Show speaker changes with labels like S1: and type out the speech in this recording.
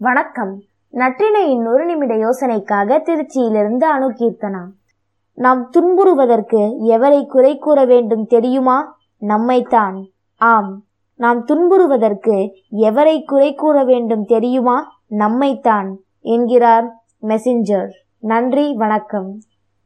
S1: வணக்கம். நற்றினையின் ஒரு நிமிட யோசனைக்காக திருச்சியிலிருந்து அணுகீர்த்தனா நாம் துன்புறுவதற்கு எவரை குறை கூற வேண்டும் தெரியுமா? நம்மைத்தான். ஆம். நாம் துன்புறுவதற்கு எவரை குறை கூற வேண்டும் தெரியுமா? நம்மைத்தான். என்கிறார் மெசஞ்சர். நன்றி வணக்கம்.